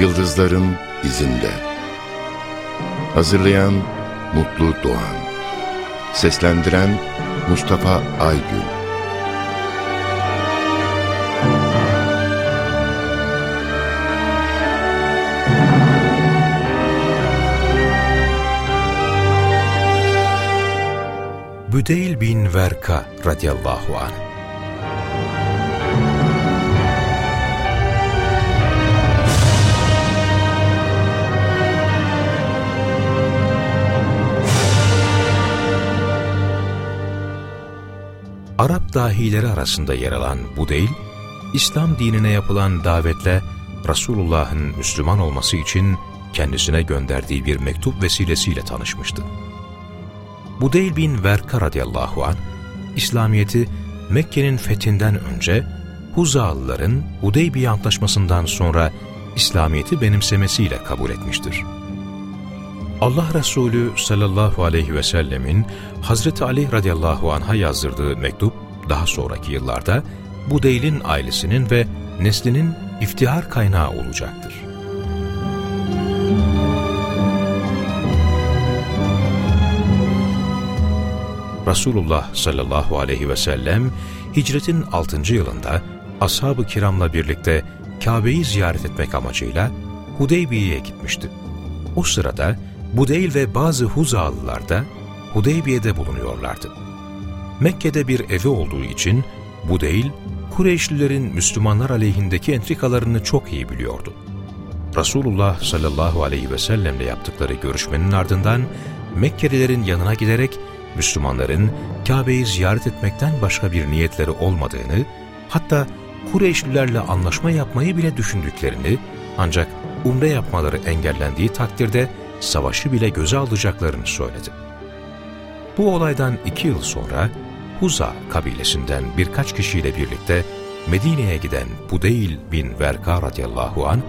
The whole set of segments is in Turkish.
Yıldızların izinde. Hazırlayan Mutlu Doğan. Seslendiren Mustafa Aygün. Büdeyl bin Verka radıyallahu anh Arap dahileri arasında yer alan Budeyl, İslam dinine yapılan davetle Resulullah'ın Müslüman olması için kendisine gönderdiği bir mektup vesilesiyle tanışmıştı. Budeyl bin Verka radıyallahu anh, İslamiyet'i Mekke'nin fethinden önce Huzalıların Hudeybiye Antlaşması'ndan sonra İslamiyet'i benimsemesiyle kabul etmiştir. Allah Resulü sallallahu aleyhi ve sellemin Hazreti Ali radıyallahu anh'a yazdırdığı mektup daha sonraki yıllarda Budeyl'in ailesinin ve neslinin iftihar kaynağı olacaktır. Resulullah sallallahu aleyhi ve sellem hicretin 6. yılında ashab-ı kiramla birlikte Kabe'yi ziyaret etmek amacıyla Hudeybiye'ye gitmişti. O sırada Budeyl ve bazı Huzalılar da Hudeybiye'de bulunuyorlardı. Mekke'de bir evi olduğu için Budeyl, Kureyşlilerin Müslümanlar aleyhindeki entrikalarını çok iyi biliyordu. Resulullah sallallahu aleyhi ve sellemle yaptıkları görüşmenin ardından Mekkelilerin yanına giderek Müslümanların Kabe'yi ziyaret etmekten başka bir niyetleri olmadığını, hatta Kureyşlilerle anlaşma yapmayı bile düşündüklerini, ancak umre yapmaları engellendiği takdirde savaşı bile göze alacaklarını söyledi. Bu olaydan iki yıl sonra Huza kabilesinden birkaç kişiyle birlikte Medine'ye giden Budeyl bin Verka radıyallahu an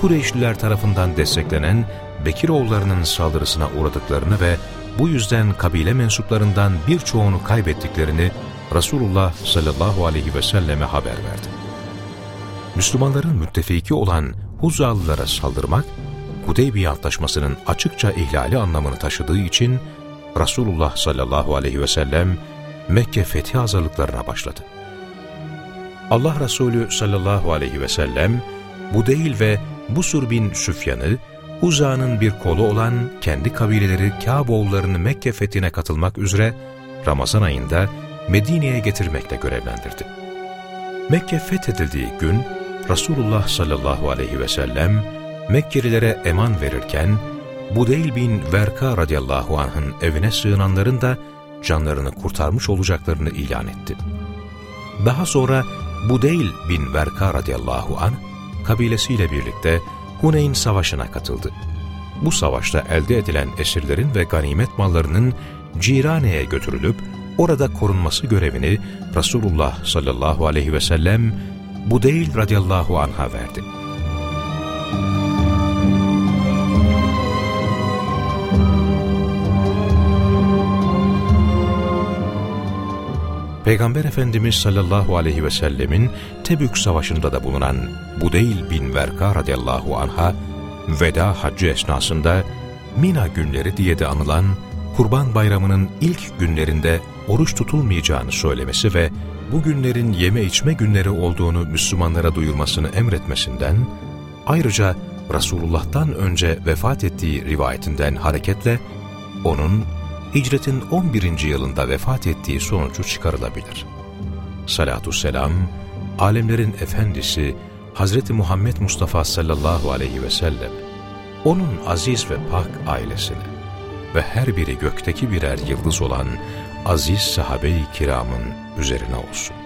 Kureyşliler tarafından desteklenen Bekiroğullarının saldırısına uğradıklarını ve bu yüzden kabile mensuplarından birçoğunu kaybettiklerini Resulullah sallallahu aleyhi ve selleme haber verdi. Müslümanların müttefiki olan Huzalılara saldırmak Hudeybiye Antlaşması'nın açıkça ihlali anlamını taşıdığı için Resulullah sallallahu aleyhi ve sellem Mekke fethi hazırlıklarına başladı. Allah Resulü sallallahu aleyhi ve sellem Budeyl ve Busur bin Süfyan'ı Uza'nın bir kolu olan kendi kabileleri Kâboğullarını Mekke fethine katılmak üzere Ramazan ayında Medine'ye getirmekle görevlendirdi. Mekke fethedildiği gün Resulullah sallallahu aleyhi ve sellem Mekkelilere eman verirken, Budeyl bin Verka radıyallahu anh'ın evine sığınanların da canlarını kurtarmış olacaklarını ilan etti. Daha sonra Budeyl bin Verka radıyallahu anh, kabilesiyle birlikte Huneyn Savaşı'na katıldı. Bu savaşta elde edilen esirlerin ve ganimet mallarının Cirane'ye götürülüp orada korunması görevini Resulullah sallallahu aleyhi ve sellem Budeyl radıyallahu anh'a verdi. Peygamber Efendimiz sallallahu aleyhi ve sellemin Tebük Savaşı'nda da bulunan Budeyl bin Verka radıyallahu anha veda haccı esnasında Mina günleri diye de anılan Kurban Bayramı'nın ilk günlerinde oruç tutulmayacağını söylemesi ve bu günlerin yeme içme günleri olduğunu Müslümanlara duyurmasını emretmesinden, ayrıca Resulullah'tan önce vefat ettiği rivayetinden hareketle onun hicretin 11. yılında vefat ettiği sonucu çıkarılabilir. Salatü selam, alemlerin efendisi Hz. Muhammed Mustafa sallallahu aleyhi ve sellem, onun aziz ve pak ailesine ve her biri gökteki birer yıldız olan aziz sahabe-i kiramın üzerine olsun.